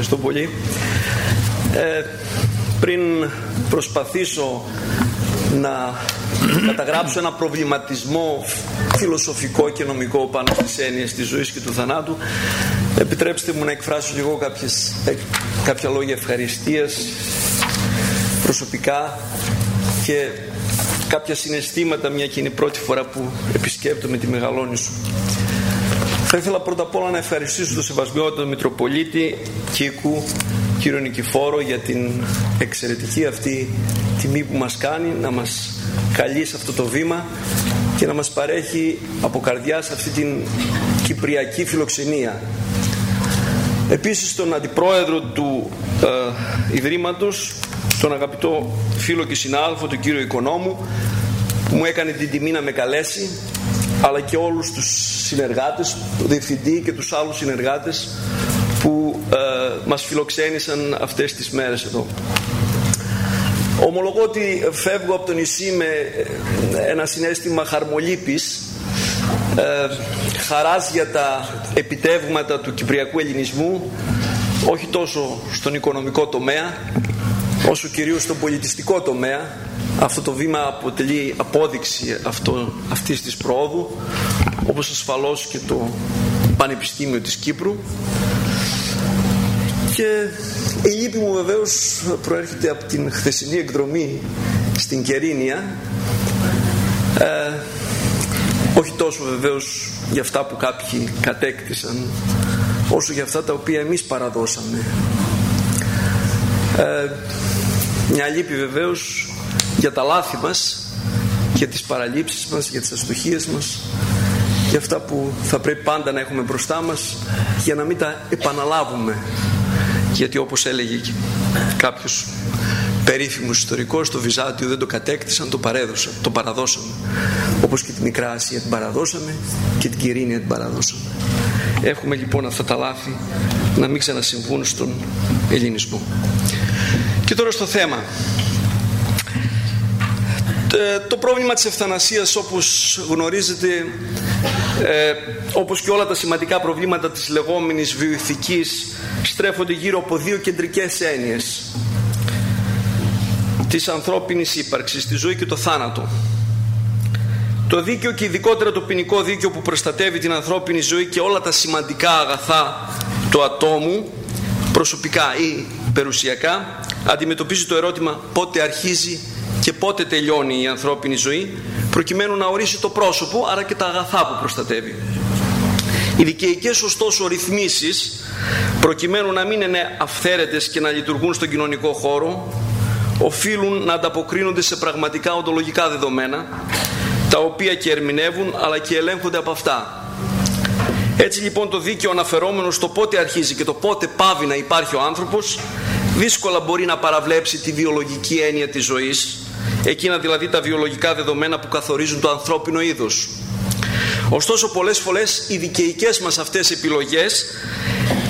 Ευχαριστώ πολύ. Ε, πριν προσπαθήσω να καταγράψω ένα προβληματισμό φιλοσοφικό και νομικό πάνω στις έννοιες της ζωής και του θανάτου επιτρέψτε μου να εκφράσω και εγώ κάποιες, ε, κάποια λόγια ευχαριστίας προσωπικά και κάποια συναισθήματα μια και είναι η πρώτη φορά που επισκέπτομαι τη σου. Θα ήθελα πρώτα απ' όλα να ευχαριστήσω τον Σεβασμιότατο Μητροπολίτη Κίκου κύριο Νικηφόρο για την εξαιρετική αυτή τιμή που μας κάνει να μας καλεί σε αυτό το βήμα και να μας παρέχει από καρδιάς σε αυτή την κυπριακή φιλοξενία. Επίσης τον αντιπρόεδρο του ε, Ιδρύματος, τον αγαπητό φίλο και συνάδελφο, τον κύριο Οικονόμου, που μου έκανε την τιμή να με καλέσει, αλλά και όλους τους συνεργάτες, τον διευθυντή και τους άλλους συνεργάτες που ε, μας φιλοξένησαν αυτές τις μέρες εδώ. Ομολογώ ότι φεύγω από το νησί με ε, ένα συνέστημα χαρμολύπης ε, χαράς για τα επιτεύγματα του κυπριακού ελληνισμού όχι τόσο στον οικονομικό τομέα όσο κυρίως στον πολιτιστικό τομέα αυτό το βήμα αποτελεί απόδειξη αυτό, αυτής της πρόοδου όπως ασφαλώς και το Πανεπιστήμιο της Κύπρου. Και η λύπη μου βεβαίως προέρχεται από την χθεσινή εκδρομή στην Κερίνια. Ε, όχι τόσο βεβαίως για αυτά που κάποιοι κατέκτησαν όσο για αυτά τα οποία εμείς παραδώσαμε ε, μια λύπη βεβαίως για τα λάθη μας για τις παραλήψεις μας, για τις αστοχίες μας για αυτά που θα πρέπει πάντα να έχουμε μπροστά μας για να μην τα επαναλάβουμε. Γιατί όπως έλεγε κάποιος περίφημος ιστορικός το Βυζάντιο δεν το κατέκτησαν, το παρέδωσαν, το παραδώσαν όπως και τη Μικρά Ασία την παραδώσαμε και την Κυρίνια την παραδώσαμε έχουμε λοιπόν αυτά τα λάθη να μην ξανασυμβούν στον ελληνισμό και τώρα στο θέμα ε, το πρόβλημα της ευθανασίας όπως γνωρίζετε ε, όπως και όλα τα σημαντικά προβλήματα της λεγόμενης βιοειθικής στρέφονται γύρω από δύο κεντρικές έννοιες της ανθρώπινης ύπαρξης, τη ζωή και το θάνατο. Το δίκαιο και ειδικότερα το ποινικό δίκαιο που προστατεύει την ανθρώπινη ζωή και όλα τα σημαντικά αγαθά του ατόμου προσωπικά ή περιουσιακά αντιμετωπίζει το ερώτημα πότε αρχίζει και πότε τελειώνει η ανθρώπινη ζωή προκειμένου να ορίσει το πρόσωπο άρα και τα αγαθά που προστατεύει. Οι δικαιικές ωστόσο ρυθμίσεις προκειμένου να μην είναι αυθαίρετες και να λειτουργούν στον κοινωνικό χώρο οφείλουν να ανταποκρίνονται σε πραγματικά οντολογικά δεδομένα τα οποία και ερμηνεύουν αλλά και ελέγχονται από αυτά. Έτσι λοιπόν το δίκαιο αναφερόμενο στο πότε αρχίζει και το πότε πάβει να υπάρχει ο άνθρωπος δύσκολα μπορεί να παραβλέψει τη βιολογική έννοια της ζωής εκείνα δηλαδή τα βιολογικά δεδομένα που καθορίζουν το ανθρώπινο είδος. Ωστόσο πολλές φορές οι δικαιικές μας αυτές επιλογές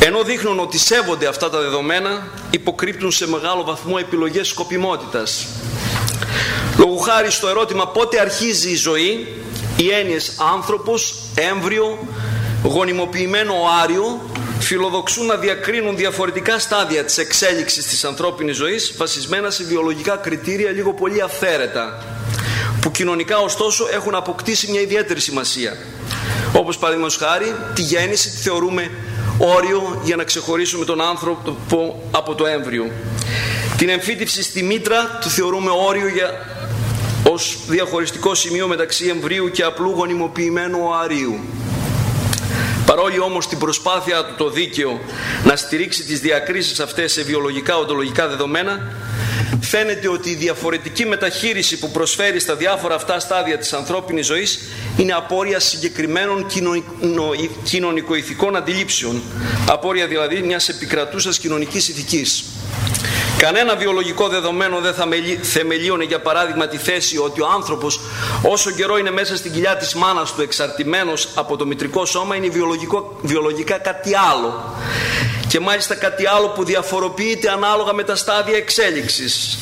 ενώ δείχνουν ότι σέβονται αυτά τα δεδομένα υποκρύπτουν σε μεγάλο βαθμό επιλογές σκοπιμότητας. Λόγω χάρη στο ερώτημα πότε αρχίζει η ζωή οι έννοιες άνθρωπος, έμβριο, γονιμοποιημένο άριο φιλοδοξούν να διακρίνουν διαφορετικά στάδια της εξέλιξης της ανθρώπινης ζωής βασισμένα σε βιολογικά κριτήρια λίγο πολύ αυθαίρετα που κοινωνικά ωστόσο έχουν αποκτήσει μια ιδιαίτερη σημασία. Όπως παραδείγματος χάρη τη γέννηση τη θεωρούμε όριο για να ξεχωρίσουμε τον άνθρωπο από το έμβριο. Την εμφύτευση στη μήτρα το θεωρούμε όριο για, ως διαχωριστικό σημείο μεταξύ εμβρίου και απλού γονιμοποιημένου οαρίου Παρόλη όμως την προσπάθεια του το δίκαιο να στηρίξει τις διακρίσεις αυτές σε βιολογικά οντολογικά δεδομένα φαίνεται ότι η διαφορετική μεταχείριση που προσφέρει στα διάφορα αυτά στάδια της ανθρώπινης ζωής είναι απόρρια συγκεκριμένων κοινωνικοηθικών αντιλήψεων. Απόρρια δηλαδή μιας επικρατούσας κοινωνικής ηθικής Κανένα βιολογικό δεδομένο δεν θα θεμελίωνε για παράδειγμα τη θέση ότι ο άνθρωπος όσο καιρό είναι μέσα στην κοιλιά της μάνας του εξαρτημένος από το μητρικό σώμα είναι βιολογικό, βιολογικά κάτι άλλο. Και μάλιστα κάτι άλλο που διαφοροποιείται ανάλογα με τα στάδια εξέλιξης.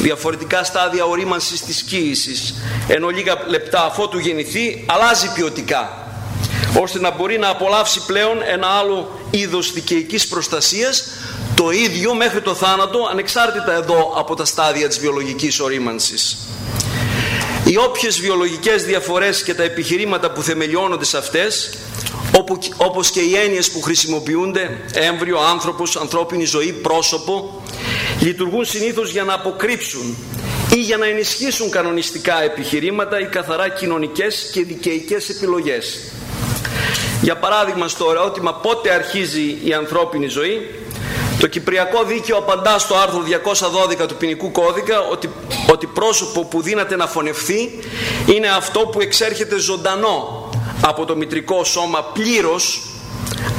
Διαφορετικά στάδια ορίμανσης της κοίησης ενώ λίγα λεπτά αφότου γεννηθεί αλλάζει ποιοτικά ώστε να μπορεί να απολαύσει πλέον ένα άλλο είδος δικαιικής προστασίας το ίδιο μέχρι το θάνατο ανεξάρτητα εδώ από τα στάδια της βιολογικής ορίμανσης. Οι όποιες βιολογικές διαφορές και τα επιχειρήματα που θεμελιώνονται σε αυτές όπως και οι έννοιες που χρησιμοποιούνται έμβριο, άνθρωπος, ανθρώπινη ζωή, πρόσωπο λειτουργούν συνήθως για να αποκρύψουν ή για να ενισχύσουν κανονιστικά επιχειρήματα ή καθαρά κοινωνικές και δικαιικές επιλογές. Για παράδειγμα στο ερώτημα πότε αρχίζει η ανθρώπινη ζωή το Κυπριακό Δίκαιο απαντά στο άρθρο 212 του ποινικού κώδικα ότι, ότι πρόσωπο που δύναται να φωνευθεί είναι αυτό που εξέρχεται ζωντανό από το μητρικό σώμα πλήρως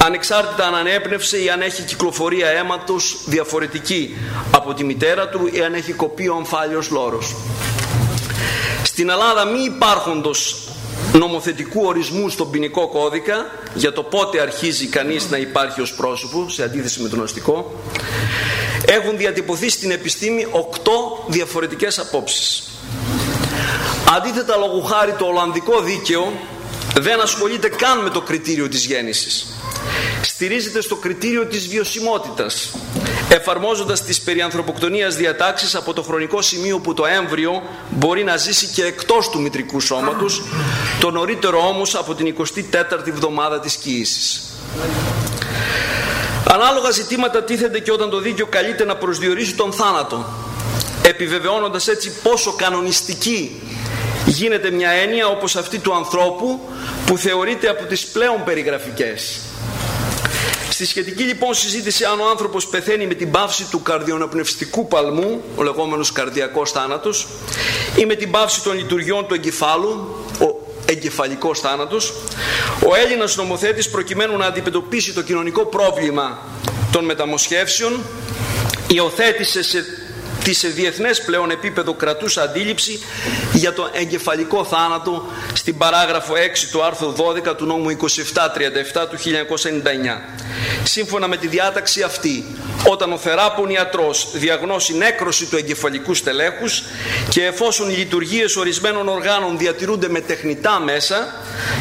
ανεξάρτητα αν ανέπνευσε ή αν έχει κυκλοφορία αίματος διαφορετική από τη μητέρα του ή αν έχει κοπεί ο αμφάλιος λόρος. Στην Ελλάδα μη υπάρχοντος νομοθετικού ορισμού στον ποινικό κώδικα για το πότε αρχίζει κανείς να υπάρχει ως πρόσωπο σε αντίθεση με τον αστικό έχουν διατυπωθεί στην επιστήμη οκτώ διαφορετικές απόψεις. Αντίθετα λόγω χάρη το Ολλανδικό δίκαιο δεν ασχολείται καν με το κριτήριο της γέννησης. Στηρίζεται στο κριτήριο της βιωσιμότητας, εφαρμόζοντας τις περιανθρωποκτονίας διατάξεις από το χρονικό σημείο που το έμβριο μπορεί να ζήσει και εκτός του μητρικού σώματος, το νωρίτερο όμως από την 24η εβδομάδα της κοίησης. Ανάλογα ζητήματα τίθενται και όταν το δίκαιο καλείται να προσδιορίσει τον θάνατο, επιβεβαιώνοντας έτσι πόσο κανονιστική γίνεται μια έννοια όπως αυτή του ανθρώπου που θεωρείται από τις πλέον περιγραφικές. Στη σχετική λοιπόν συζήτηση αν ο άνθρωπος πεθαίνει με την πάυση του καρδιοναπνευστικού παλμού, ο λεγόμενος καρδιακός θάνατος, ή με την πάυση των λειτουργιών του εγκεφάλου, ο εγκεφαλικός θάνατος, ο Έλληνας νομοθέτης προκειμένου να αντιμετωπίσει το κοινωνικό πρόβλημα των μεταμοσχεύσεων, υιοθέτησε σε τη σε διεθνές πλέον επίπεδο κρατούσα αντίληψη για το εγκεφαλικό θάνατο στην παράγραφο 6 του άρθρου 12 του νόμου 2737 του 1999. Σύμφωνα με τη διάταξη αυτή, όταν ο θεράπων ιατρός διαγνώσει νέκρωση του εγκεφαλικού στελέχους και εφόσον οι λειτουργίες ορισμένων οργάνων διατηρούνται με τεχνητά μέσα,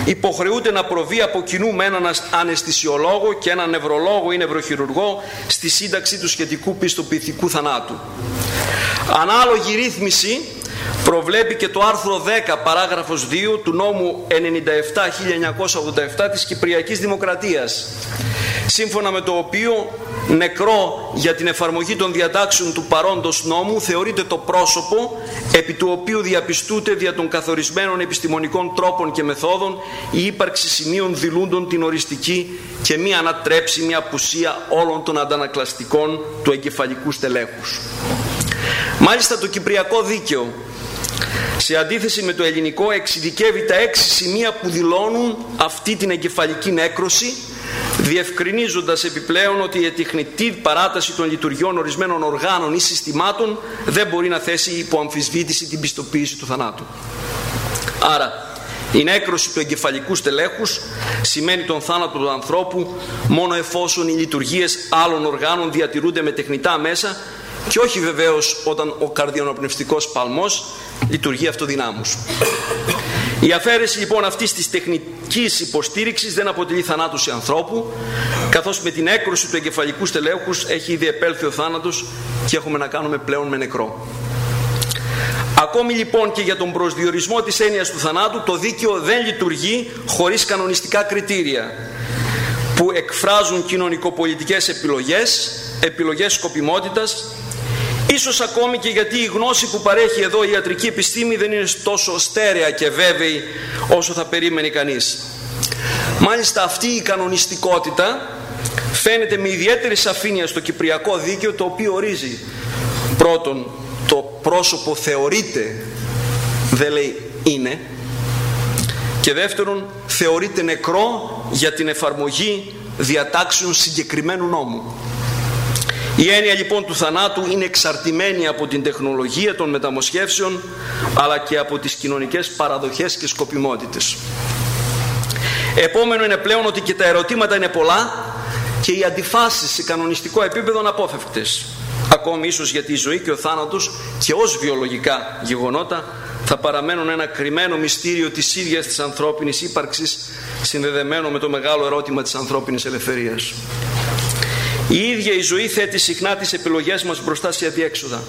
υποχρεούται να προβεί από κοινού με έναν αναισθησιολόγο και έναν νευρολόγο ή νευροχειρουργό στη σύνταξη του σχετικού πιστοποιητικού θανάτου. Ανάλογη ρύθμιση προβλέπει και το άρθρο 10 παράγραφος 2 του νόμου 97-1987 της Κυπριακής Δημοκρατίας σύμφωνα με το οποίο νεκρό για την εφαρμογή των διατάξεων του παρόντος νόμου θεωρείται το πρόσωπο επί του οποίου διαπιστούται δια των καθορισμένων επιστημονικών τρόπων και μεθόδων η ύπαρξη σημείων δηλούντων την οριστική και μη ανατρέψιμη απουσία όλων των αντανακλαστικών του εγκεφαλικού στελέχους. Μάλιστα το Κυπριακό Δίκαιο σε αντίθεση με το ελληνικό εξειδικεύει τα έξι σημεία που δηλώνουν αυτή την εγκεφαλική νέκρωση διευκρινίζοντας επιπλέον ότι η τεχνητή παράταση των λειτουργιών ορισμένων οργάνων ή συστημάτων δεν μπορεί να θέσει υπό αμφισβήτηση την πιστοποίηση του θανάτου. Άρα, η νέκρωση του εγκεφαλικού στελέχους σημαίνει τον θάνατο του ανθρώπου μόνο εφόσον οι λειτουργίες άλλων οργάνων διατηρούνται με τεχνητά μέσα και όχι βεβαίως όταν ο καρδιονοπνευστικός παλμός λειτουργεί αυτοδυνάμους. Η αφαίρεση λοιπόν αυτής της τεχνικής υποστήριξης δεν αποτελεί θανάτωση ανθρώπου καθώς με την έκρωση του εγκεφαλικού στελέχους έχει ήδη επέλθει ο θάνατος και έχουμε να κάνουμε πλέον με νεκρό. Ακόμη λοιπόν και για τον προσδιορισμό της έννοιας του θανάτου το δίκαιο δεν λειτουργεί χωρίς κανονιστικά κριτήρια που εκφράζουν κοινωνικοπολιτικές επιλογές, επιλογές σκοπιμότητας Ίσως ακόμη και γιατί η γνώση που παρέχει εδώ η ιατρική επιστήμη δεν είναι τόσο στέρεα και βέβαιη όσο θα περίμενε κανείς. Μάλιστα αυτή η κανονιστικότητα φαίνεται με ιδιαίτερη σαφήνεια στο Κυπριακό Δίκαιο το οποίο ορίζει πρώτον το πρόσωπο θεωρείται δεν λέει είναι και δεύτερον θεωρείται νεκρό για την εφαρμογή διατάξεων συγκεκριμένου νόμου. Η έννοια λοιπόν του θανάτου είναι εξαρτημένη από την τεχνολογία των μεταμοσχεύσεων αλλά και από τις κοινωνικές παραδοχές και σκοπιμότητες. Επόμενο είναι πλέον ότι και τα ερωτήματα είναι πολλά και οι αντιφάσεις σε κανονιστικό επίπεδο αναπόφευκτες. Ακόμη ίσως γιατί η ζωή και ο θάνατος και ως βιολογικά γεγονότα θα παραμένουν ένα κρυμμένο μυστήριο της ίδιας της ανθρώπινης ύπαρξης συνδεδεμένο με το μεγάλο ερώτημα της ανθρώπινης ελευθερίας. Η ίδια η ζωή θέτει συχνά τις επιλογές μας μπροστά σε αδιέξοδα.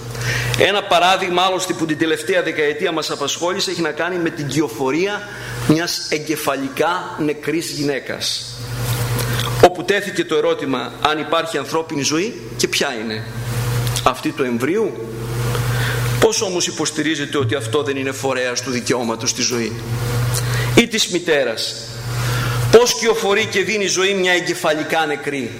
Ένα παράδειγμα άλλωστε που την τελευταία δεκαετία μας απασχόλησε έχει να κάνει με την κυοφορία μιας εγκεφαλικά νεκρής γυναίκας. Όπου τέθηκε το ερώτημα αν υπάρχει ανθρώπινη ζωή και ποια είναι. Αυτή του εμβρίου. Πώς όμως υποστηρίζεται ότι αυτό δεν είναι φορέας του δικαιώματος στη ζωή; Ή της μητέρας. Πώς κυοφορεί και δίνει ζωή μια εγκεφαλικά νεκρή;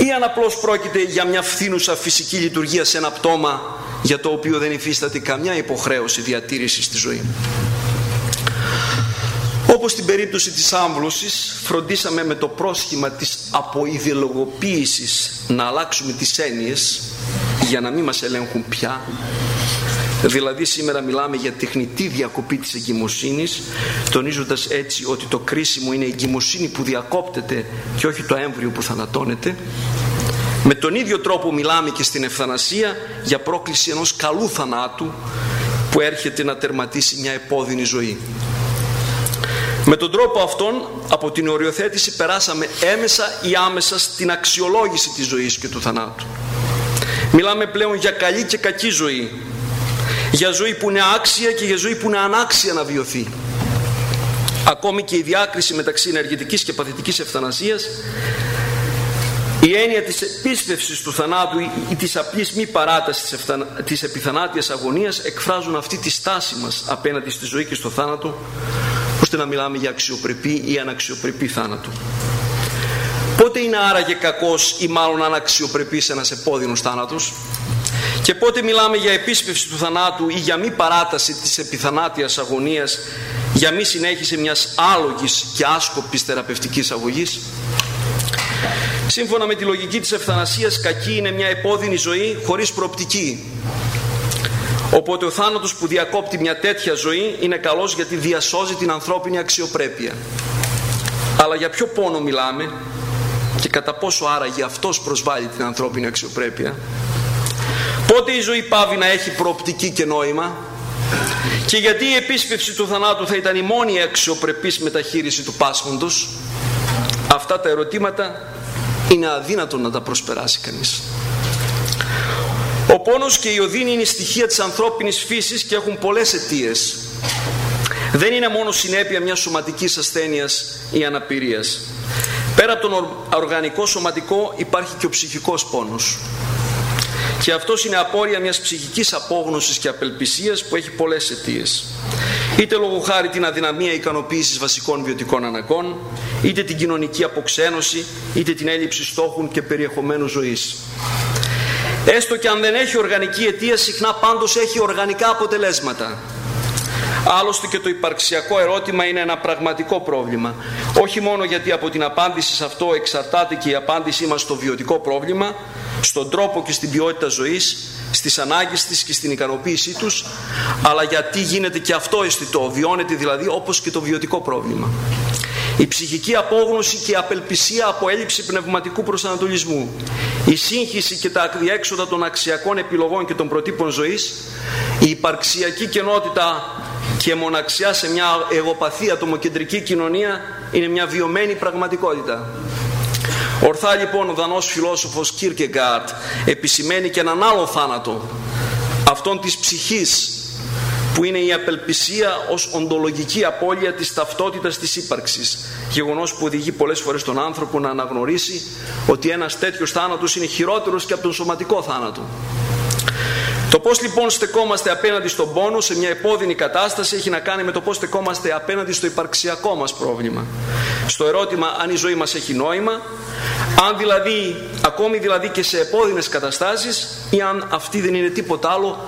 Ή αν απλώς πρόκειται για μια φθήνουσα φυσική λειτουργία σε ένα πτώμα για το οποίο δεν υφίσταται καμιά υποχρέωση διατήρησης στη ζωή. Όπως στην περίπτωση της άμβλωσης φροντίσαμε με το πρόσχημα της αποειδεολογοποίησης να αλλάξουμε τις έννοιες για να μην μας ελέγχουν πια Δηλαδή σήμερα μιλάμε για τεχνητή διακοπή της εγκυμοσύνης τονίζοντας έτσι ότι το κρίσιμο είναι η εγκυμοσύνη που διακόπτεται και όχι το έμβριο που θανατώνεται. Με τον ίδιο τρόπο μιλάμε και στην ευθανασία για πρόκληση ενός καλού θανάτου που έρχεται να τερματίσει μια επώδυνη ζωή. Με τον τρόπο αυτόν από την οριοθέτηση περάσαμε έμεσα ή άμεσα στην αξιολόγηση της ζωής και του θανάτου. Μιλάμε πλέον για καλή και κακή ζωή, για ζωή που είναι άξια και για ζωή που είναι ανάξια να βιωθεί. Ακόμη και η διάκριση μεταξύ ενεργητικής και παθητικής ευθανασίας η έννοια της επίσπευσης του θανάτου ή της απλής μη παράτασης της επιθανάτιας αγωνίας εκφράζουν αυτή τη στάση μας απέναντι στη ζωή και στο θάνατο ώστε να μιλάμε για αξιοπρεπή ή αναξιοπρεπή θάνατο. Πότε είναι άραγε κακός ή μάλλον αναξιοπρεπής ένας επώδυνος θάνατος; Και πότε μιλάμε για επίσπευση του θανάτου ή για μη παράταση της επιθανάτιας αγωνίας, για μη συνέχιση μιας άλογης και άσκοπης θεραπευτικής αγωγής; Σύμφωνα με τη λογική της ευθανασίας, κακή είναι μια επώδυνη ζωή χωρίς προοπτική. Οπότε ο θάνατος που διακόπτει μια τέτοια ζωή είναι καλός γιατί διασώζει την ανθρώπινη αξιοπρέπεια. Αλλά για ποιο πόνο μιλάμε και κατά πόσο άραγε αυτός προσβάλλει την ανθρώπινη αξιοπρέπεια; Πότε η ζωή πάβει να έχει προοπτική και νόημα; Και γιατί η επίσπευση του θανάτου θα ήταν η μόνη αξιοπρεπής μεταχείριση του πάσχοντος; Αυτά τα ερωτήματα είναι αδύνατο να τα προσπεράσει κανείς. Ο πόνος και η οδύνη είναι στοιχεία της ανθρώπινης φύσης και έχουν πολλές αιτίες. Δεν είναι μόνο συνέπεια μιας σωματικής ασθένειας ή αναπηρίας. Πέρα από τον οργανικό σωματικό υπάρχει και ο ψυχικός πόνος και αυτός είναι απόρρια μιας ψυχικής απόγνωσης και απελπισίας που έχει πολλές αιτίες. Είτε λόγω χάρη την αδυναμία ικανοποίησης βασικών βιωτικών αναγκών, είτε την κοινωνική αποξένωση, είτε την έλλειψη στόχων και περιεχομένου ζωής. Έστω και αν δεν έχει οργανική αιτία, συχνά πάντως έχει οργανικά αποτελέσματα. Άλλωστε και το υπαρξιακό ερώτημα είναι ένα πραγματικό πρόβλημα. Όχι μόνο γιατί από την απάντηση σε αυτό εξαρτάται και η απάντησή μας στο βιωτικό πρόβλημα, στον τρόπο και στην ποιότητα ζωής, στις ανάγκες της και στην ικανοποίησή τους, αλλά γιατί γίνεται και αυτό αισθητό, βιώνεται δηλαδή όπως και το βιωτικό πρόβλημα. Η ψυχική απόγνωση και η απελπισία από έλλειψη πνευματικού προσανατολισμού, η σύγχυση και τα διέξοδα των αξιακών επιλογών και των προτύπων ζωής, η υπαρξιακή κενότητα και μοναξιά σε μια εγωπαθή ατομοκεντρική κοινωνία είναι μια βιωμένη πραγματικότητα. Ορθά λοιπόν ο δανός φιλόσοφος Κίρκεγκάρτ επισημαίνει και έναν άλλο θάνατο, αυτόν της ψυχής, που είναι η απελπισία ως οντολογική απώλεια της ταυτότητας της ύπαρξης, γεγονός που οδηγεί πολλές φορές τον άνθρωπο να αναγνωρίσει ότι ένας τέτοιος θάνατος είναι χειρότερος και από τον σωματικό θάνατο. Το πώς λοιπόν στεκόμαστε απέναντι στον πόνο σε μια επώδυνη κατάσταση έχει να κάνει με το πώς στεκόμαστε απέναντι στο υπαρξιακό μας πρόβλημα. Στο ερώτημα αν η ζωή μας έχει νόημα, αν δηλαδή, ακόμη δηλαδή και σε επώδυνες καταστάσεις ή αν αυτή δεν είναι τίποτα άλλο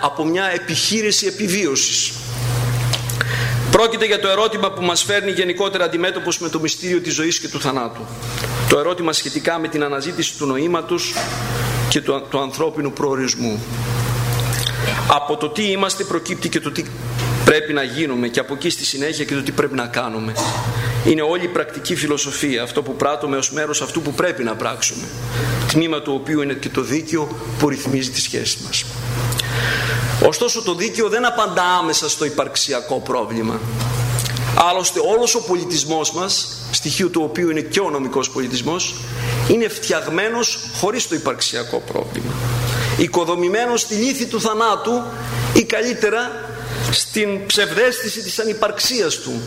από μια επιχείρηση επιβίωσης. Πρόκειται για το ερώτημα που μας φέρνει γενικότερα αντιμέτωπος με το μυστήριο της ζωής και του θανάτου. Το ερώτημα σχετικά με την αναζήτηση του νοήματος και του, του ανθρώπινου προορισμού. Από το τι είμαστε προκύπτει και το τι πρέπει να γίνουμε και από εκεί στη συνέχεια και το τι πρέπει να κάνουμε. Είναι όλη η πρακτική φιλοσοφία, αυτό που πράττουμε ως μέρος αυτού που πρέπει να πράξουμε. Τμήμα του οποίου είναι και το δίκαιο που ρυθμίζει τη σχέση μας. Ωστόσο το δίκαιο δεν απαντά άμεσα στο υπαρξιακό πρόβλημα. Άλλωστε όλος ο πολιτισμός μας, στοιχείο του οποίου είναι και ο νομικός πολιτισμός, είναι φτιαγμένος χωρίς το υπαρξιακό πρόβλημα. Οικοδομημένος στη λύθη του θανάτου ή καλύτερα στην ψευδέστηση της ανυπαρξίας του.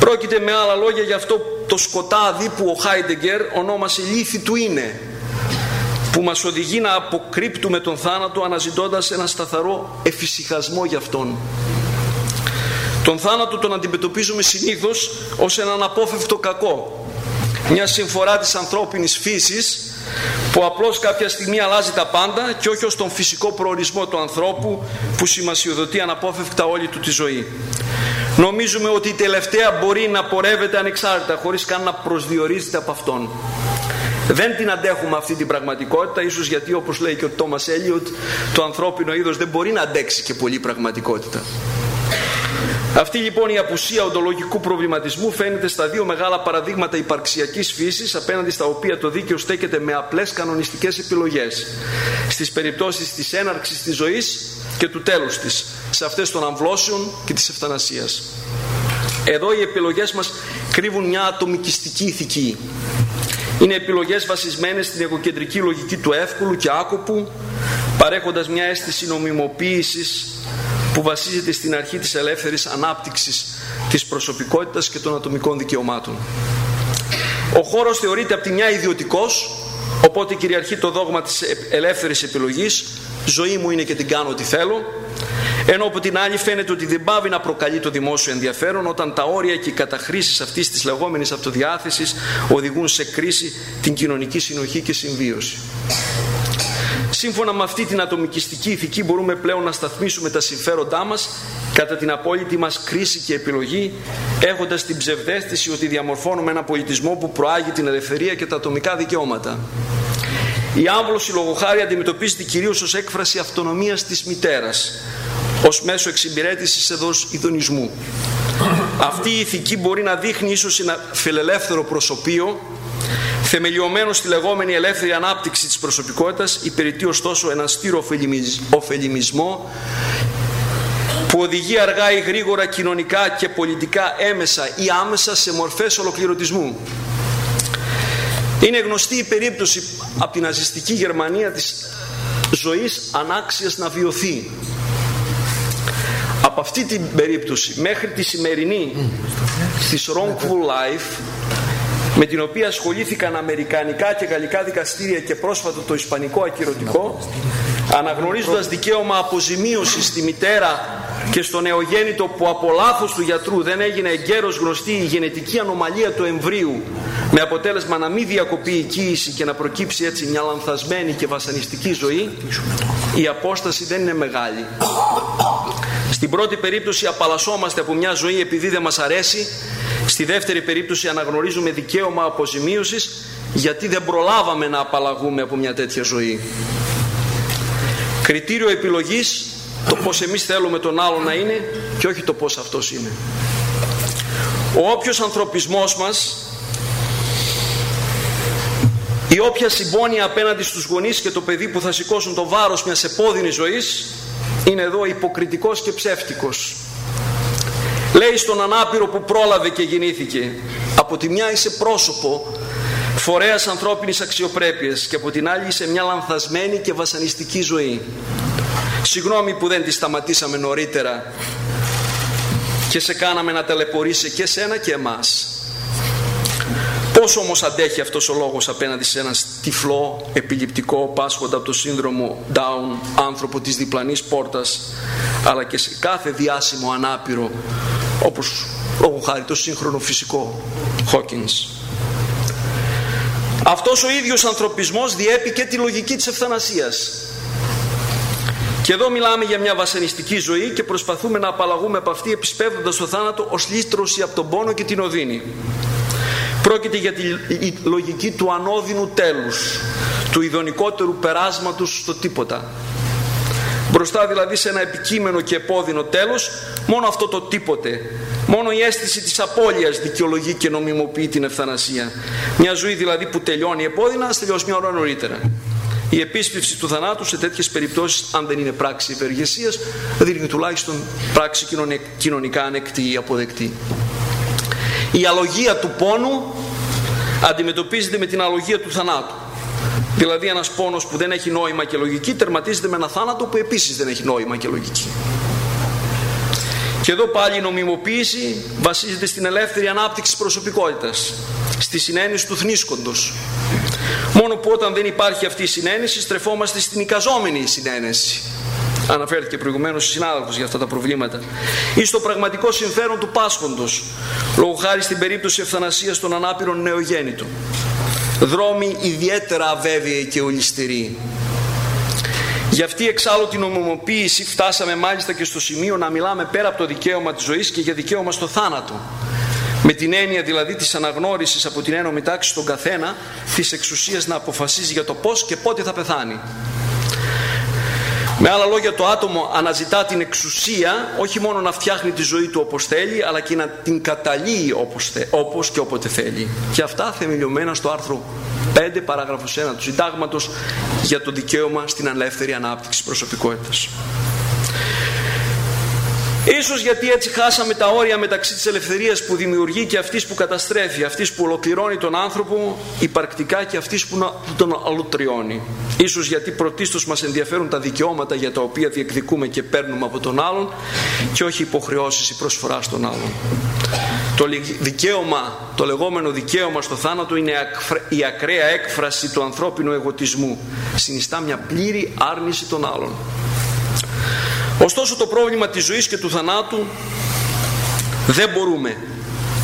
Πρόκειται με άλλα λόγια για αυτό το σκοτάδι που ο Χάιντεγκερ ονόμασε λύθη του είναι που μας οδηγεί να αποκρύπτουμε τον θάνατο αναζητώντας ένα σταθερό εφησυχασμό για αυτόν. Τον θάνατο τον αντιμετωπίζουμε συνήθως ως έναν απόφευκτο κακό. Μια συμφορά της ανθρώπινης φύσης που απλώς κάποια στιγμή αλλάζει τα πάντα και όχι ως τον φυσικό προορισμό του ανθρώπου που σημασιοδοτεί αναπόφευκτα όλη του τη ζωή. Νομίζουμε ότι η τελευταία μπορεί να πορεύεται ανεξάρτητα χωρίς καν να προσδιορίζεται από αυτόν. Δεν την αντέχουμε αυτή την πραγματικότητα, ίσως γιατί όπως λέει και ο Τόμας Έλιοτ, το ανθρώπινο είδος δεν μπορεί να αντέξει και πολύ πραγματικότητα. Αυτή λοιπόν η απουσία οντολογικού προβληματισμού φαίνεται στα δύο μεγάλα παραδείγματα υπαρξιακής φύσης απέναντι στα οποία το δίκαιο στέκεται με απλές κανονιστικές επιλογές στις περιπτώσεις της έναρξης της ζωής και του τέλους της σε αυτές των αμβλώσεων και της ευθανασίας. Εδώ οι επιλογές μας κρύβουν μια ατομικιστική ηθική. Είναι επιλογές βασισμένες στην εγωκεντρική λογική του εύκολου και άκοπου παρέχοντας μια αίσθηση νομιμοποίησης που βασίζεται στην αρχή της ελεύθερης ανάπτυξης της προσωπικότητας και των ατομικών δικαιωμάτων. Ο χώρος θεωρείται από τη μια ιδιωτικός, οπότε κυριαρχεί το δόγμα της ελεύθερης επιλογής, ζωή μου είναι και την κάνω ό,τι θέλω, ενώ από την άλλη φαίνεται ότι δεν πάβει να προκαλεί το δημόσιο ενδιαφέρον όταν τα όρια και οι καταχρήσεις αυτής της λεγόμενης αυτοδιάθεσης οδηγούν σε κρίση την κοινωνική συνοχή και συμβίωση. Σύμφωνα με αυτή την ατομικιστική ηθική μπορούμε πλέον να σταθμίσουμε τα συμφέροντά μας κατά την απόλυτη μας κρίση και επιλογή έχοντας την ψευδέστηση ότι διαμορφώνουμε ένα πολιτισμό που προάγει την ελευθερία και τα ατομικά δικαιώματα. Η άμβλωση λόγω αντιμετωπίζεται κυρίως ως έκφραση αυτονομίας της μητέρας ως μέσο εξυπηρέτησης εδώς ειδονισμού. Αυτή η ηθική μπορεί να δείχνει ίσως ένα φιλελεύθερο προσωπείο θεμελιωμένος στη λεγόμενη ελεύθερη ανάπτυξη της προσωπικότητας υπηρετεί ωστόσο ένα στήρο ωφελημισμό που οδηγεί αργά ή γρήγορα κοινωνικά και πολιτικά έμεσα ή άμεσα σε μορφές ολοκληρωτισμού. Είναι γνωστή η περίπτωση από την ναζιστική Γερμανία της ζωής ανάξιας να βιωθεί. Από αυτή την περίπτωση μέχρι τη σημερινή της Wrongful Life με την οποία ασχολήθηκαν αμερικανικά και γαλλικά δικαστήρια και πρόσφατα το ισπανικό ακυρωτικό αναγνωρίζοντας δικαίωμα αποζημίωσης στη μητέρα και στο νεογέννητο που από λάθος του γιατρού δεν έγινε εγκαίρως γνωστή η γενετική ανομαλία του εμβρίου με αποτέλεσμα να μην διακοπεί η κοίηση και να προκύψει έτσι μια λανθασμένη και βασανιστική ζωή η απόσταση δεν είναι μεγάλη στην πρώτη περίπτωση απαλλασσόμαστε από μια ζωή επειδή δεν μας αρέσει Στη δεύτερη περίπτωση αναγνωρίζουμε δικαίωμα αποζημίωσης γιατί δεν προλάβαμε να απαλλαγούμε από μια τέτοια ζωή. Κριτήριο επιλογής το πως εμείς θέλουμε τον άλλο να είναι και όχι το πως αυτός είναι. Ο όποιος ανθρωπισμός μας η όποια συμπόνια απέναντι στους γονείς και το παιδί που θα σηκώσουν το βάρος μιας επώδυνης ζωής είναι εδώ υποκριτικός και ψεύτικος. Λέει στον ανάπηρο που πρόλαβε και γεννήθηκε από τη μια είσαι πρόσωπο φορέας ανθρώπινης αξιοπρέπειας και από την άλλη είσαι μια λανθασμένη και βασανιστική ζωή. Συγγνώμη που δεν τη σταματήσαμε νωρίτερα και σε κάναμε να ταλαιπωρήσει και σένα και εμάς Πώς όμως αντέχει αυτός ο λόγος απέναντι σε ένα τυφλό, επιληπτικό, πάσχοντα από το σύνδρομο Down άνθρωπο της διπλανής πόρτας αλλά και σε κάθε διάσημο ανάπηρο όπως λόγω χάρη το σύγχρονο φυσικό Hawkins. Αυτός ο ίδιος ανθρωπισμός διέπει και τη λογική της ευθανασίας. Και εδώ μιλάμε για μια βασανιστική ζωή και προσπαθούμε να απαλλαγούμε από αυτή επισπεύδοντας το θάνατο ως λύστρωση από τον πόνο και την οδύνη. Πρόκειται για τη λογική του ανώδυνου τέλους, του ειδονικότερου περάσματος στο τίποτα. Μπροστά δηλαδή σε ένα επικείμενο και επώδυνο τέλος, μόνο αυτό το τίποτε, μόνο η αίσθηση της απώλειας δικαιολογεί και νομιμοποιεί την ευθανασία. Μια ζωή δηλαδή που τελειώνει επώδυνα, ας τελειώσει μια ώρα νωρίτερα. Η επίσπευση του θανάτου σε τέτοιες περιπτώσεις, αν δεν είναι πράξη υπεργεσίας, δίνει τουλάχιστον πράξη κοινωνικά ανεκτή ή αποδεκτή. Η αλογία του πόνου αντιμετωπίζεται με την αλογία του θανάτου. Δηλαδή ένας πόνος που δεν έχει νόημα και λογική τερματίζεται με ένα θάνατο που επίσης δεν έχει νόημα και λογική. Και εδώ πάλι η νομιμοποίηση βασίζεται στην ελεύθερη ανάπτυξη προσωπικότητας, στη συνένεση του θνίσκοντος. Μόνο που όταν δεν υπάρχει αυτή η συνένεση στρεφόμαστε στην εικαζόμενη συνένεση. Αναφέρθηκε προηγουμένως η συνάδελφος για αυτά τα προβλήματα. Ή στο πραγματικό συμφέρον του πάσχοντος, λόγω χάρη στην περίπτωση ευθανασίας των ανάπηρων νεογέννητων. Δρόμοι ιδιαίτερα αβέβαιοι και ολιστεροί για αυτή εξάλλου την ομομοποίηση φτάσαμε μάλιστα και στο σημείο να μιλάμε πέρα από το δικαίωμα της ζωής και για δικαίωμα στο θάνατο. Με την έννοια δηλαδή της αναγνώρισης από την ένωμη τάξη στον καθένα της εξουσίας να αποφασίζει για το πώς και πότε θα πεθάνει. Με άλλα λόγια το άτομο αναζητά την εξουσία όχι μόνο να φτιάχνει τη ζωή του όπως θέλει αλλά και να την καταλύει όπως, όπως και όποτε θέλει. Και αυτά θεμελιωμένα στο άρθρο 5 παράγραφος 1 του συντάγματος για το δικαίωμα στην ελεύθερη ανάπτυξη προσωπικότητας. Ίσως γιατί έτσι χάσαμε τα όρια μεταξύ της ελευθερίας που δημιουργεί και αυτής που καταστρέφει, αυτής που ολοκληρώνει τον άνθρωπο υπαρκτικά και αυτής που τον αλωτριώνει. Ίσως γιατί πρωτίστως μας ενδιαφέρουν τα δικαιώματα για τα οποία διεκδικούμε και παίρνουμε από τον άλλον και όχι υποχρεώσεις ή προσφοράς στον άλλον. Το δικαίωμα, το λεγόμενο δικαίωμα στο θάνατο είναι η ακραία έκφραση του ανθρώπινου εγωτισμού. Συνιστά μια πλήρη άρνηση των άλλων. Ωστόσο το πρόβλημα της ζωής και του θανάτου δεν μπορούμε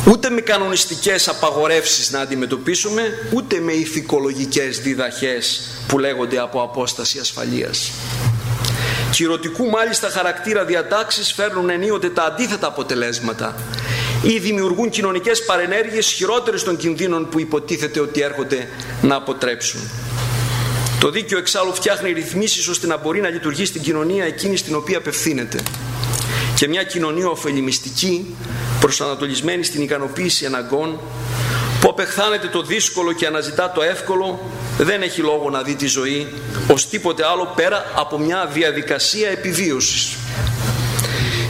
ούτε με κανονιστικές απαγορεύσεις να αντιμετωπίσουμε ούτε με ηθικολογικές διδαχές που λέγονται από απόσταση ασφαλείας. Κυρωτικού μάλιστα χαρακτήρα διατάξεις φέρνουν ενίοτε τα αντίθετα αποτελέσματα ή δημιουργούν κοινωνικές παρενέργειες χειρότερες των κινδύνων που υποτίθεται ότι έρχονται να αποτρέψουν. Το δίκαιο εξάλλου φτιάχνει ρυθμίσεις ώστε να μπορεί να λειτουργεί στην κοινωνία εκείνη στην οποία απευθύνεται. Και μια κοινωνία ωφελημιστική, προσανατολισμένη στην ικανοποίηση αναγκών, που απεχθάνεται το δύσκολο και αναζητά το εύκολο, δεν έχει λόγο να δει τη ζωή ως τίποτε άλλο πέρα από μια διαδικασία επιβίωσης.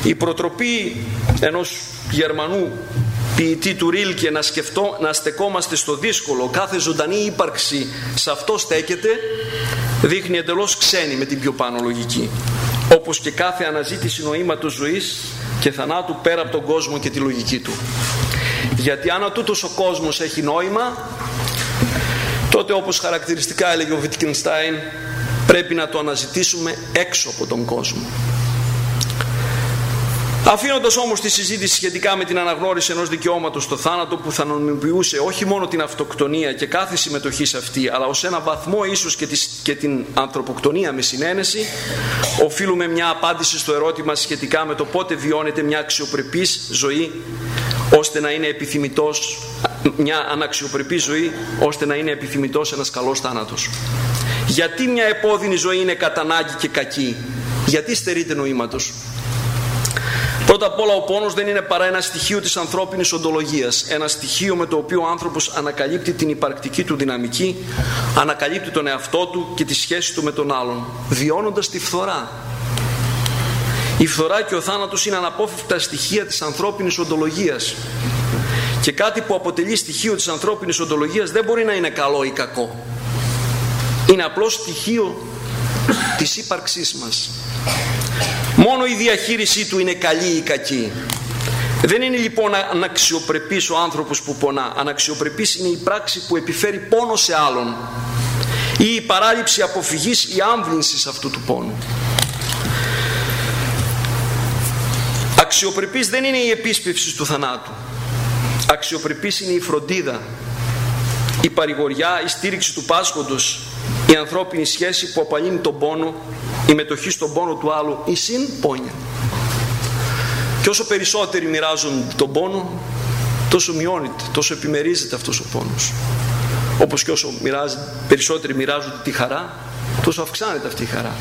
Η προτροπή ενός Γερμανού ποιητή του Ρίλκε να, σκεφτώ, να στεκόμαστε στο δύσκολο κάθε ζωντανή ύπαρξη σε αυτό στέκεται δείχνει εντελώς ξένη με την πιο πάνω λογική. Όπως και κάθε αναζήτηση νοήματος ζωής και θανάτου πέρα από τον κόσμο και τη λογική του. Γιατί αν τούτος ο κόσμος έχει νόημα τότε όπως χαρακτηριστικά έλεγε ο Βιτκινστάιν πρέπει να το αναζητήσουμε έξω από τον κόσμο Αφήνοντας όμως τη συζήτηση σχετικά με την αναγνώριση ενός δικαιώματος στο θάνατο που θα νομιμοποιούσε όχι μόνο την αυτοκτονία και κάθε συμμετοχή σε αυτή αλλά ως ένα βαθμό ίσως και, και την ανθρωποκτονία με συνένεση οφείλουμε μια απάντηση στο ερώτημα σχετικά με το πότε βιώνεται μια αξιοπρεπής ζωή ώστε να είναι επιθυμητός μια αναξιοπρεπής ζωή ώστε να είναι επιθυμητός ένας καλός θάνατος. Γιατί μια επώδυνη ζωή είναι κατά και κακή; Γιατί στερείται νοήματος; Πρώτα απ' όλα ο πόνος δεν είναι παρά ένα στοιχείο της ανθρώπινης οντολογίας. Ένα στοιχείο με το οποίο ο άνθρωπος ανακαλύπτει την υπαρκτική του δυναμική, ανακαλύπτει τον εαυτό του και τη σχέση του με τον άλλον, βιώνοντας τη φθορά. Η φθορά και ο θάνατος είναι αναπόφευκτα στοιχεία της ανθρώπινης οντολογίας. Και κάτι που αποτελεί στοιχείο της ανθρώπινης οντολογίας δεν μπορεί να είναι καλό ή κακό. Είναι απλώς στοιχείο της ύπαρξής μας. Μόνο η διαχείρισή του είναι καλή ή κακή. Δεν είναι λοιπόν αναξιοπρεπής ο άνθρωπος που πονά. Αναξιοπρεπής είναι η πράξη που επιφέρει πόνο σε άλλον ή η παράληψη αποφυγής ή άμβλυνσης αυτού του πόνου. Αξιοπρεπής δεν είναι η επίσπευση του θανάτου. Αξιοπρεπής είναι η φροντίδα, η παρηγοριά, η στήριξη του πάσχοντος, η ανθρώπινη σχέση που απαλύνει τον πόνο, η μετοχή στον πόνο του άλλου, η συν πόνια. Και όσο περισσότεροι μοιράζουν τον πόνο, τόσο μειώνεται, τόσο επιμερίζεται αυτός ο πόνος. Όπως και όσο μοιράζει, περισσότεροι μοιράζουν τη χαρά, τόσο αυξάνεται αυτή η χαρά.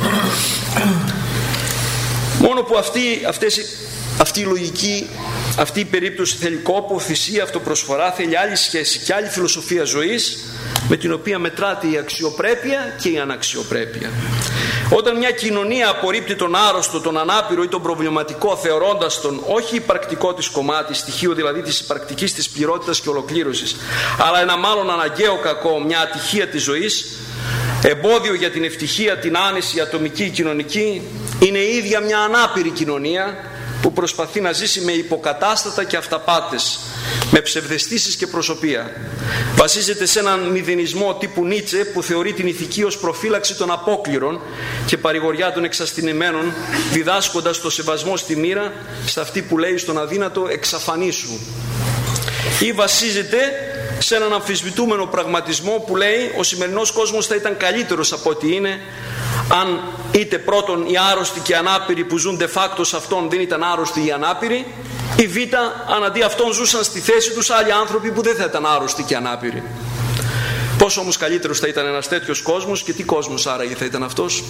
Μόνο που αυτή, αυτές, αυτή η λογική, αυτή η περίπτωση θέλει κόπο, θυσία, αυτοπροσφορά, θέλει άλλη σχέση και άλλη φιλοσοφία ζωής με την οποία μετράται η αξιοπρέπεια και η αναξιοπρέπεια. Όταν μια κοινωνία απορρίπτει τον άρρωστο, τον ανάπηρο ή τον προβληματικό θεωρώντας τον όχι υπαρκτικό της κομμάτι, στοιχείο δηλαδή της υπαρκτικής της πληρότητας και ολοκλήρωσης, αλλά ένα μάλλον αναγκαίο κακό, μια ατυχία της ζωής, εμπόδιο για την ευτυχία, την άνεση, ατομική, κοινωνική, είναι η ίδια μια ανάπηρη κοινωνία που προσπαθεί να ζήσει με υποκατάστατα και αυταπάτες, με ψευδεστήσεις και προσωπία. Βασίζεται σε έναν μηδενισμό τύπου Νίτσε που θεωρεί την ηθική ως προφύλαξη των απόκληρων και παρηγοριά των εξαστηνημένων, διδάσκοντας το σεβασμό στη μοίρα, σε αυτή που λέει στον αδύνατο εξαφανίσου. Ή βασίζεται σε έναν αμφισβητούμενο πραγματισμό που λέει ο σημερινός κόσμος θα ήταν καλύτερος από ό,τι είναι αν είτε πρώτον οι άρρωστοι και οι ανάπηροι που ζουν de facto σε αυτόν δεν ήταν άρρωστοι ή ανάπηροι ή β αν αντί αυτών ζούσαν στη θέση τους άλλοι άνθρωποι που δεν θα ήταν άρρωστοι και ανάπηροι. Πόσο όμως καλύτερος θα ήταν ένας τέτοιος κόσμος και τι κόσμος άραγε θα ήταν αυτός;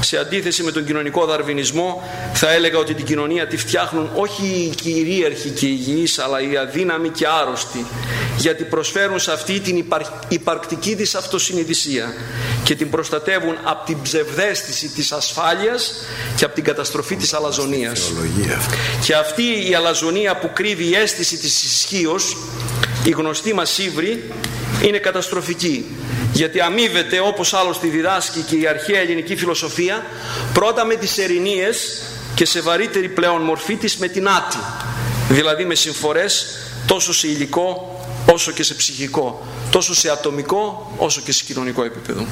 Σε αντίθεση με τον κοινωνικό δαρβινισμό θα έλεγα ότι την κοινωνία τη φτιάχνουν όχι οι κυρίαρχοι και υγιείς αλλά οι αδύναμοι και άρρωστοι γιατί προσφέρουν σε αυτή την υπαρκτική της αυτοσυνειδησία και την προστατεύουν από την ψευδέστηση της ασφάλειας και από την καταστροφή της αλαζονίας. Και αυτή η αλαζονία που κρύβει η αίσθηση της ισχύως, η γνωστή μας ύβρη, είναι καταστροφική γιατί αμείβεται όπως άλλωστε διδάσκει και η αρχαία ελληνική φιλοσοφία πρώτα με τις ερηνίες και σε βαρύτερη πλέον μορφή της με την άτη. Δηλαδή με συμφορές τόσο σε υλικό όσο και σε ψυχικό τόσο σε ατομικό όσο και σε κοινωνικό επίπεδο.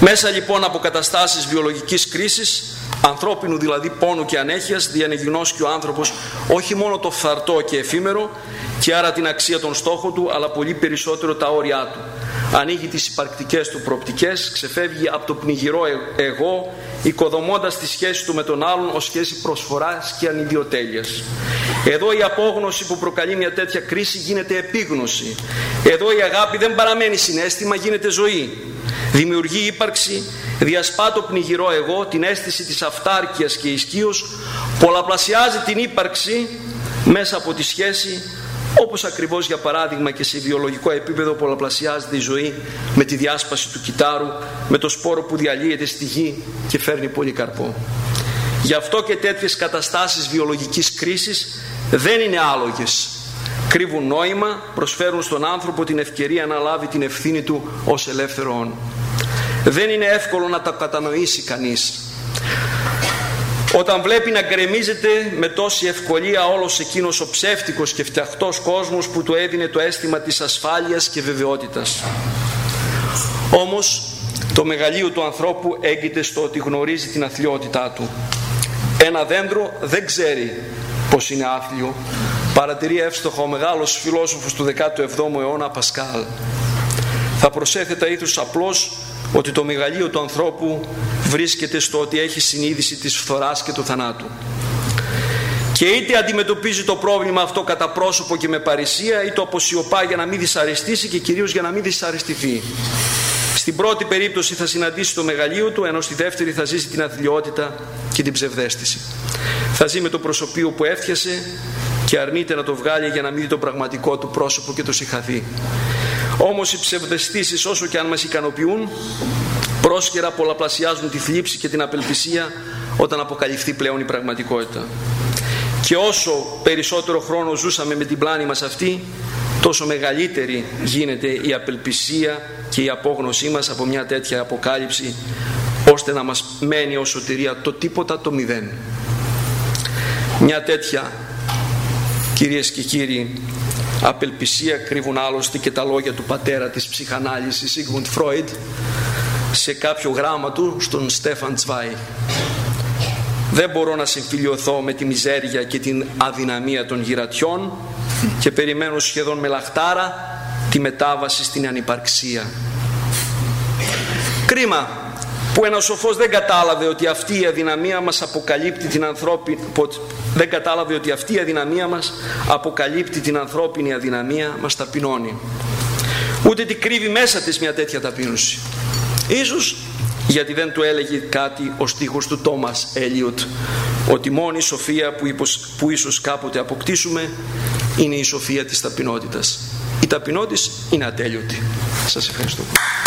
Μέσα λοιπόν από καταστάσεις βιολογικής κρίσης ανθρώπινου δηλαδή πόνου και ανέχειας διανεγινώσκει ο άνθρωπος όχι μόνο το φθαρτό και εφήμερο και άρα την αξία των στόχων του αλλά πολύ περισσότερο τα όρια του. Ανοίγει τις υπαρκτικές του προοπτικές ξεφεύγει από το πνιγυρό ε- εγώ οικοδομώντας τη σχέση του με τον άλλον ως σχέση προσφοράς και ανιδιοτέλειας. Εδώ η απόγνωση που προκαλεί μια τέτοια κρίση γίνεται επίγνωση. Εδώ η αγάπη δεν παραμένει συνέστημα γίνεται ζωή. Δημιουργεί ύπαρξη διασπά το πνιγυρό εγώ την αίσθηση της αυτάρκειας και ισχύω, πολλαπλασιάζει την ύπαρξη μέσα από τη σχέση όπως ακριβώς για παράδειγμα και σε βιολογικό επίπεδο πολλαπλασιάζεται η ζωή με τη διάσπαση του κυτάρου, με το σπόρο που διαλύεται στη γη και φέρνει πολύ καρπό. Γι' αυτό και τέτοιες καταστάσεις βιολογικής κρίσης δεν είναι άλογες. Κρύβουν νόημα, προσφέρουν στον άνθρωπο την ευκαιρία να λάβει την ευθύνη του ως ελεύθερο Δεν είναι εύκολο να τα κατανοήσει κανείς όταν βλέπει να γκρεμίζεται με τόση ευκολία όλος εκείνος ο ψεύτικος και φτιαχτός κόσμος που του έδινε το αίσθημα της ασφάλειας και βεβαιότητας. Όμως το μεγαλείο του ανθρώπου έγκυται στο ότι γνωρίζει την αθλειότητά του. Ένα δέντρο δεν ξέρει πως είναι άθλιο. Παρατηρεί εύστοχο ο μεγάλος φιλόσοφος του 17ου αιώνα Πασκάλ. Θα προσέθετα ήθους απλώς ότι το μεγαλείο του ανθρώπου βρίσκεται στο ότι έχει συνείδηση της φθοράς και του θανάτου. Και είτε αντιμετωπίζει το πρόβλημα αυτό κατά πρόσωπο και με παρησία είτε αποσιωπά για να μην δυσαρεστήσει και κυρίως για να μην δυσαρεστηθεί. Στην πρώτη περίπτωση θα συναντήσει το μεγαλείο του ενώ στη δεύτερη θα ζήσει την αθλειότητα και την ψευδέστηση. Θα ζει με το προσωπείο που έφτιασε και αρνείται να το βγάλει για να μην δει το πραγματικό του πρόσωπο και το συγχαθεί. Όμως οι ψευδεστήσεις όσο και αν μας ικανοποιούν πρόσχερα πολλαπλασιάζουν τη θλίψη και την απελπισία όταν αποκαλυφθεί πλέον η πραγματικότητα. Και όσο περισσότερο χρόνο ζούσαμε με την πλάνη μας αυτή τόσο μεγαλύτερη γίνεται η απελπισία και η απόγνωσή μας από μια τέτοια αποκάλυψη ώστε να μας μένει ως σωτηρία το τίποτα το μηδέν. Μια τέτοια κυρίες και κύριοι Απελπισία κρύβουν άλλωστε και τα λόγια του πατέρα της ψυχανάλυσης Σίγμουντ Φρόιντ σε κάποιο γράμμα του στον Στέφαν Τσβάι. Δεν μπορώ να συμφιλειωθώ με τη μιζέρια και την αδυναμία των γυρατιών και περιμένω σχεδόν με λαχτάρα τη μετάβαση στην ανυπαρξία. Κρίμα που ένας σοφός δεν κατάλαβε ότι αυτή η αδυναμία μας αποκαλύπτει την ανθρώπινη δεν κατάλαβε ότι αυτή η αδυναμία μας αποκαλύπτει την ανθρώπινη αδυναμία μας ταπεινώνει ούτε τι κρύβει μέσα της μια τέτοια ταπείνωση ίσως γιατί δεν του έλεγε κάτι ο στίχος του Τόμας Έλιοτ ότι μόνη η σοφία που, υπος, που ίσως κάποτε αποκτήσουμε είναι η σοφία της ταπεινότητας η ταπεινό της είναι ατέλειωτη. Σας ευχαριστώ πολύ.